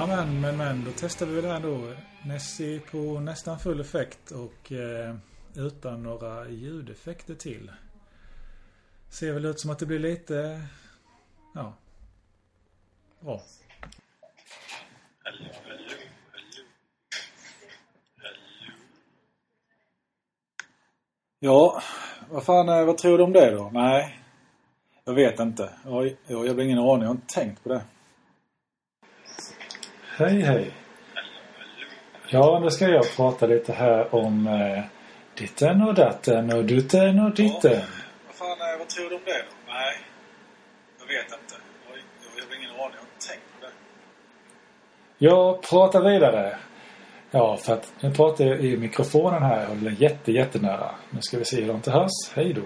Jamen, men, men. Då testar vi det här då. Nessie på nästan full effekt och eh, utan några ljudeffekter till. Ser väl ut som att det blir lite... Ja. Bra. Hello, hello, hello. Hello. Ja, vad fan, eh, vad tror du om det då? Nej, jag vet inte. Oj, jag har ingen aning. Jag har inte tänkt på det. Hej hej. Ja, nu ska jag prata lite här om eh, ditten och datten och dutten och ditten. Vad fan, eh, vad tror du om det då? Nej, jag vet inte. Jag har ingen aning. Jag har inte tänkt på det. Jag pratar vidare. Ja, för att nu pratar jag i mikrofonen här. Jag håller den jätte, jättenära. Nu ska vi se hur långt det hörs. Hej då.